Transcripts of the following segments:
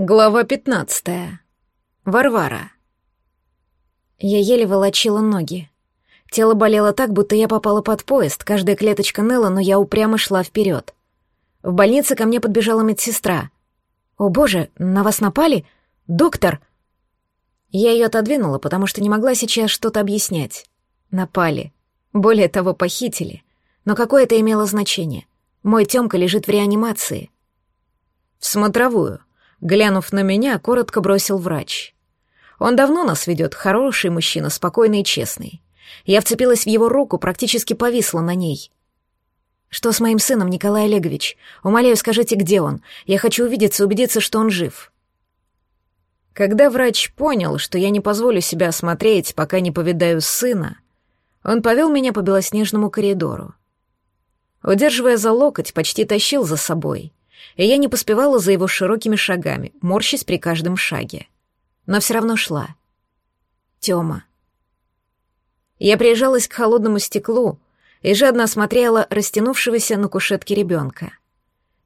Глава пятнадцатая. Варвара. Я еле волочила ноги. Тело болело так, будто я попала под поезд, каждая клеточка ныла, но я упрямо шла вперед. В больнице ко мне подбежала медсестра. «О боже, на вас напали? Доктор!» Я ее отодвинула, потому что не могла сейчас что-то объяснять. Напали. Более того, похитили. Но какое это имело значение? Мой Тёмка лежит в реанимации. В смотровую. Глянув на меня, коротко бросил врач. Он давно нас ведет, хороший мужчина, спокойный и честный. Я вцепилась в его руку, практически повисла на ней. «Что с моим сыном, Николай Олегович? Умоляю, скажите, где он? Я хочу увидеться, убедиться, что он жив». Когда врач понял, что я не позволю себя осмотреть, пока не повидаю сына, он повел меня по белоснежному коридору. Удерживая за локоть, почти тащил за собой и я не поспевала за его широкими шагами, морщась при каждом шаге. Но все равно шла. Тёма. Я прижалась к холодному стеклу и жадно осмотрела растянувшегося на кушетке ребенка.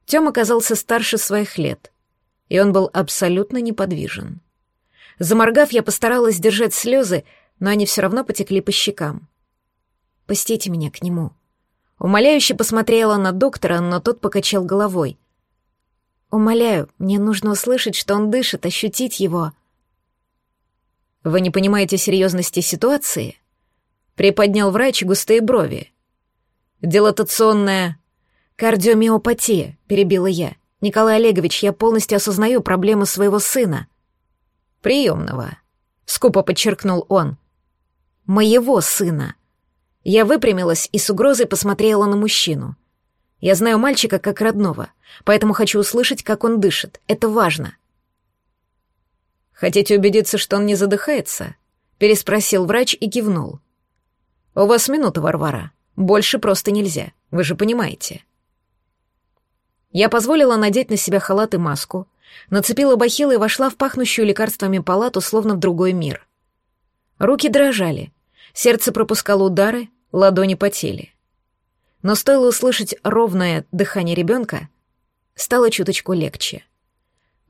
Тём оказался старше своих лет, и он был абсолютно неподвижен. Заморгав, я постаралась сдержать слезы, но они все равно потекли по щекам. «Пустите меня к нему». Умоляюще посмотрела на доктора, но тот покачал головой. Умоляю, мне нужно услышать, что он дышит, ощутить его. Вы не понимаете серьезности ситуации? Приподнял врач густые брови. Дилатационная кардиомиопатия, перебила я. Николай Олегович, я полностью осознаю проблему своего сына. Приемного. Скупо подчеркнул он. Моего сына. Я выпрямилась и с угрозой посмотрела на мужчину. Я знаю мальчика как родного, поэтому хочу услышать, как он дышит. Это важно. Хотите убедиться, что он не задыхается? Переспросил врач и кивнул. У вас минута, Варвара. Больше просто нельзя. Вы же понимаете. Я позволила надеть на себя халат и маску, нацепила бахилы и вошла в пахнущую лекарствами палату, словно в другой мир. Руки дрожали, сердце пропускало удары, ладони потели но стоило услышать ровное дыхание ребенка, стало чуточку легче.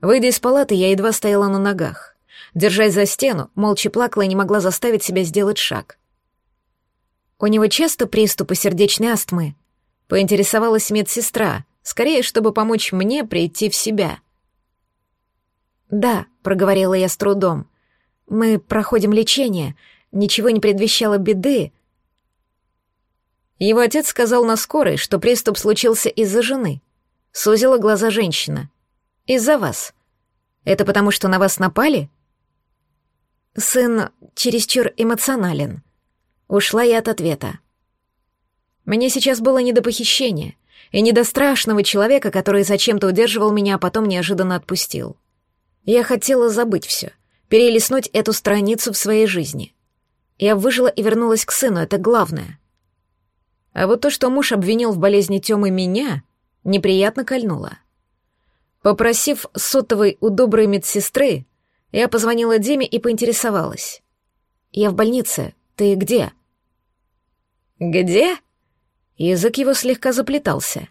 Выйдя из палаты, я едва стояла на ногах. Держась за стену, молча плакала и не могла заставить себя сделать шаг. У него часто приступы сердечной астмы. Поинтересовалась медсестра, скорее, чтобы помочь мне прийти в себя. «Да», — проговорила я с трудом, — «мы проходим лечение, ничего не предвещало беды, его отец сказал на скорой, что приступ случился из-за жены. Сузила глаза женщина. Из-за вас. Это потому, что на вас напали? Сын чересчур эмоционален. Ушла я от ответа. Мне сейчас было не до похищения и не до страшного человека, который зачем-то удерживал меня, а потом неожиданно отпустил. Я хотела забыть все, перелистнуть эту страницу в своей жизни. Я выжила и вернулась к сыну, это главное — а вот то, что муж обвинил в болезни Тёмы меня, неприятно кольнуло. Попросив сотовой у доброй медсестры, я позвонила Диме и поинтересовалась. «Я в больнице. Ты где?» «Где?» Язык его слегка заплетался.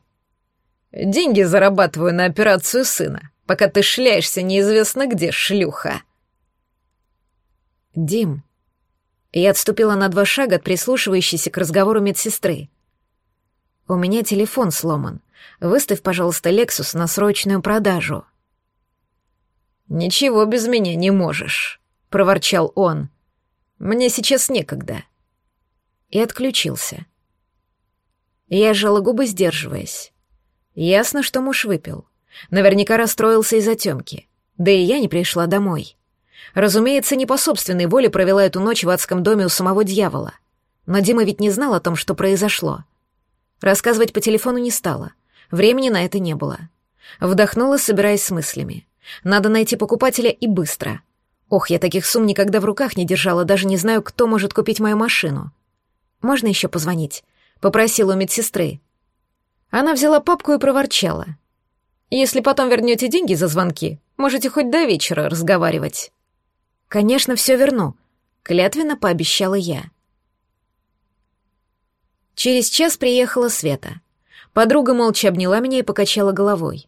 «Деньги зарабатываю на операцию сына, пока ты шляешься неизвестно где, шлюха». «Дим». Я отступила на два шага от прислушивающейся к разговору медсестры. У меня телефон сломан. Выставь, пожалуйста, Lexus на срочную продажу. Ничего без меня не можешь, проворчал он. Мне сейчас некогда. И отключился. Я сжала губы, сдерживаясь. Ясно, что муж выпил. Наверняка расстроился из-за Тёмки. Да и я не пришла домой. Разумеется, не по собственной воле провела эту ночь в адском доме у самого дьявола. Но Дима ведь не знал о том, что произошло. Рассказывать по телефону не стала. Времени на это не было. Вдохнула, собираясь с мыслями. Надо найти покупателя и быстро. Ох, я таких сумм никогда в руках не держала, даже не знаю, кто может купить мою машину. Можно еще позвонить? Попросила у медсестры. Она взяла папку и проворчала. Если потом вернете деньги за звонки, можете хоть до вечера разговаривать. Конечно, все верну, клятвенно пообещала я. Через час приехала Света. Подруга молча обняла меня и покачала головой.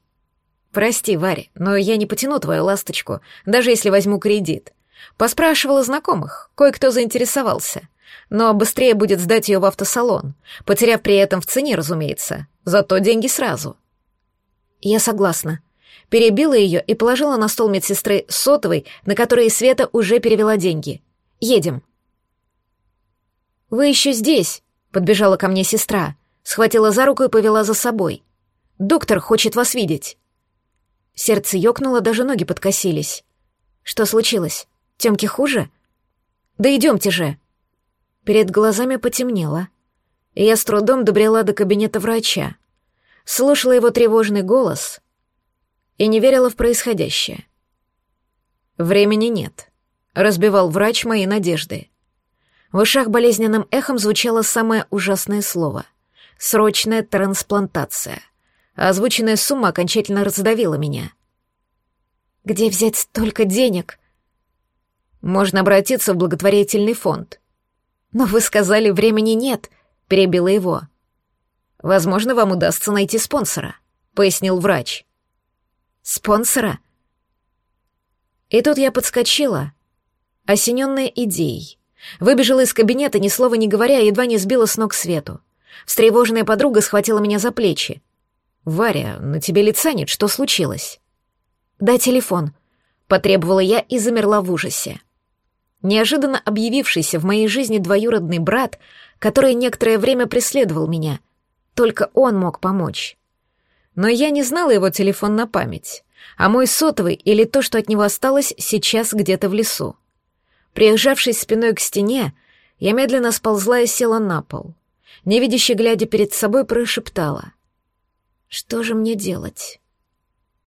«Прости, Варя, но я не потяну твою ласточку, даже если возьму кредит. Поспрашивала знакомых, кое-кто заинтересовался. Но быстрее будет сдать ее в автосалон, потеряв при этом в цене, разумеется. Зато деньги сразу». «Я согласна», перебила ее и положила на стол медсестры сотовый, на который Света уже перевела деньги. «Едем». «Вы еще здесь?» — подбежала ко мне сестра, схватила за руку и повела за собой. «Доктор хочет вас видеть». Сердце ёкнуло, даже ноги подкосились. «Что случилось? Тёмке хуже?» «Да идемте же!» Перед глазами потемнело, и я с трудом добрела до кабинета врача. Слушала его тревожный голос и не верила в происходящее. «Времени нет», — разбивал врач мои надежды. В ушах болезненным эхом звучало самое ужасное слово — «срочная трансплантация», а озвученная сумма окончательно раздавила меня. «Где взять столько денег?» «Можно обратиться в благотворительный фонд». «Но вы сказали, времени нет», — перебила его. «Возможно, вам удастся найти спонсора», — пояснил врач. Спонсора? И тут я подскочила, осененная идеей. Выбежала из кабинета, ни слова не говоря, едва не сбила с ног свету. Встревоженная подруга схватила меня за плечи. «Варя, на тебе лица нет, что случилось?» «Дай телефон», — потребовала я и замерла в ужасе. Неожиданно объявившийся в моей жизни двоюродный брат, который некоторое время преследовал меня, только он мог помочь но я не знала его телефон на память, а мой сотовый или то, что от него осталось, сейчас где-то в лесу. Приезжавшись спиной к стене, я медленно сползла и села на пол. Невидяще глядя перед собой, прошептала. «Что же мне делать?»